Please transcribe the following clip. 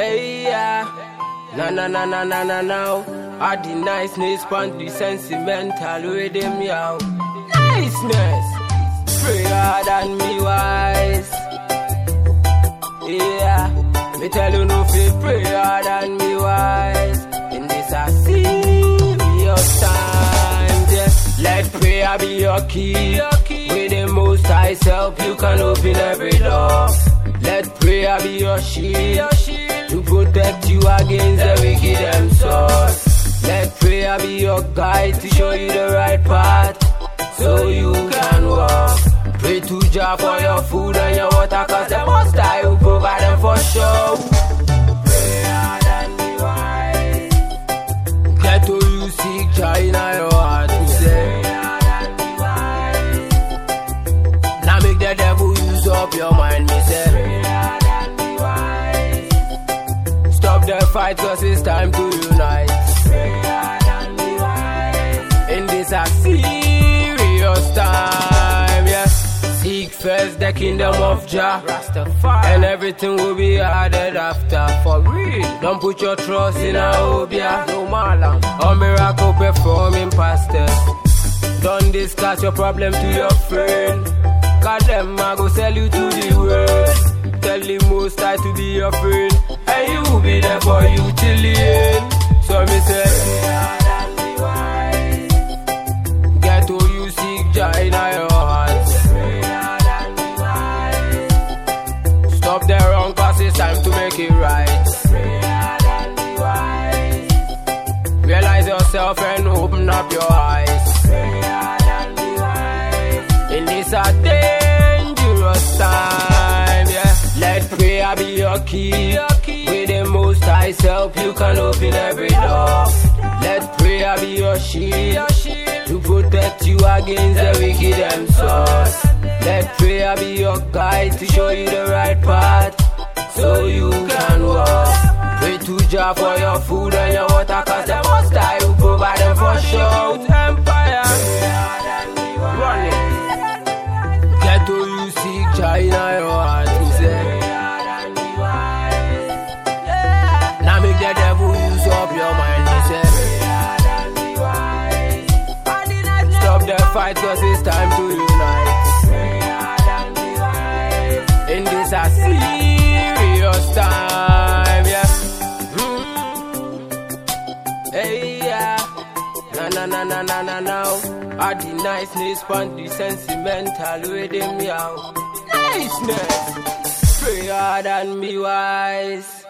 Hey, yeah. Na na na na na na now. Oh. I the niceness, pon the sentimental with them, yo. Niceness. Prayer than me wise. Yeah. Me tell you no fit prayer than me wise. In this serious time, yeah. Let prayer be your key. With the most high self, you can open every door. Let prayer be your shield protect you against the wicked and sword. Let prayer be your guide to show you the right path so you can walk. Pray to Jah for your food and your water, cause the most high will provide them for sure. Than the wise. Get to you seek in your heart say. Now make the devil use up your mind, me say. The fight, cause it's time to unite. In this a serious time, yeah. Seek first the kingdom of Jah, and everything will be added after. For real, don't put your trust in a obia, no malam, or miracle performing pastor. Don't discuss your problem to your friend. Cause them I go sell you to the world. Tell the most high to be your friend. You be there for you till the end. So me say, get who you seek, in your heart. Stop the wrong cause it's time to make it right. Realize yourself and open up your eyes. In this a dangerous time, yeah. Let prayer be your key. High self, you can open every door. Let prayer be your shield to protect you against the wicked and sword. Let prayer be your guide to show you the right path so you can walk. Pray to Jah for your food and your water, cause the most high will provide them for sure. Empire, fight, cause it's time to unite. In this a serious time, yeah. Mm. Hey, yeah. Na na na na na na now. I the niceness, pon the sentimental with them, yow. Niceness. Prayer than me wise.